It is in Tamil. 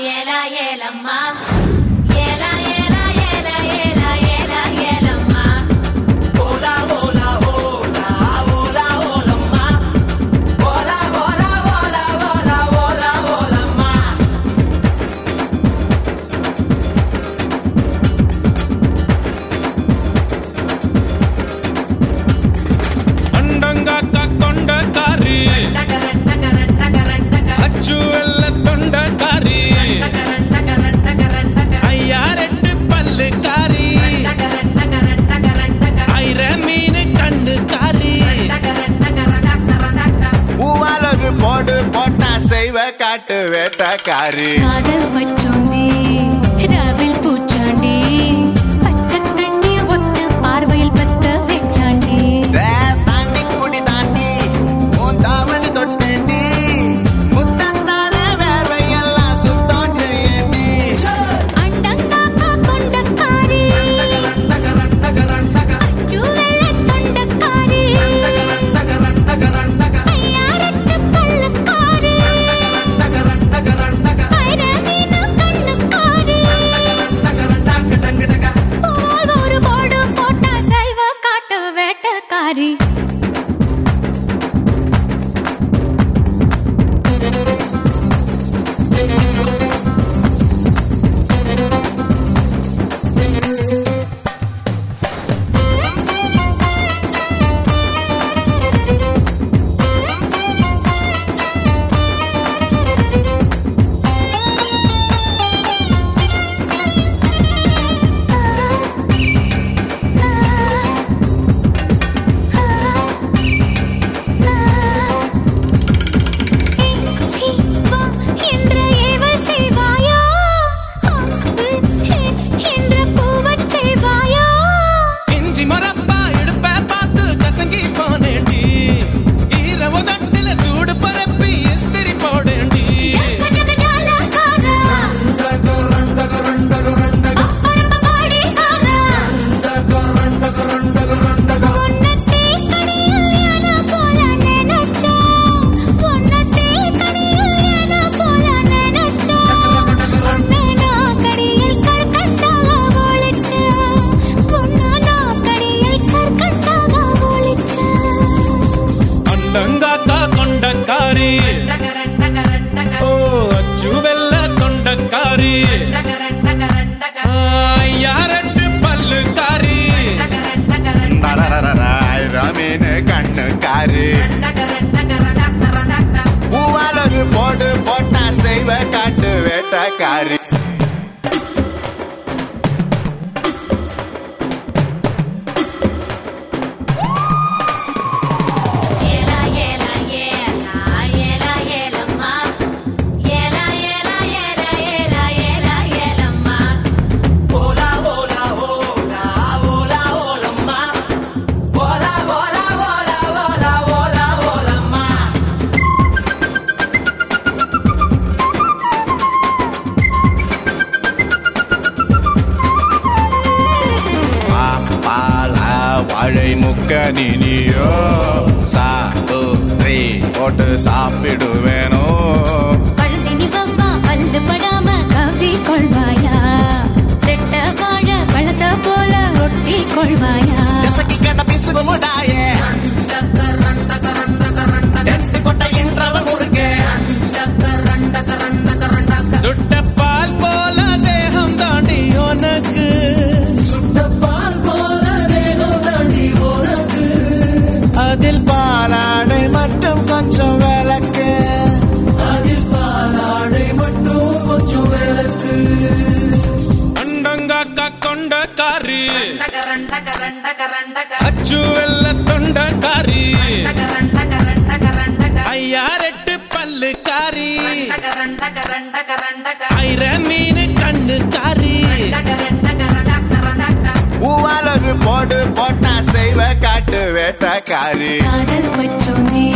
ఏలా ఏలమ్మా. ఏలా காட்டு வேட்டக்காரி. காதல் பற்றோந்தி கொண்டங்காக்கா கொண்டக்காரி. ஓ அச்சு வெல்ல கொண்டக்காரி. யாரட்டு பல்லுக்காரி. ரமீனு கண்ணுக்காரி. பூவாலொரு போடு போட்டா செய்வ காட்டு வேட்டக்காரி நீனியோ சாப்பிட்ரி போட்டு சாப்பிடுவேனோ. பழுதினி வவ்வா பல்லு படாம கவி கொள்வாயா? ரெட்ட வாழ பழத்த போல ஒட்டி கொள்வாயா? அச்சு வெள்ள தொண்டக்காரி. ஐயா ரெட்டு பல்லு காரி. ஐர மீன் கண்ணு காரி. ஊவாலொரு போடு போட்டா செய்வ காட்டு வேட்டக்காரி. காதல் பற்றோ நீ.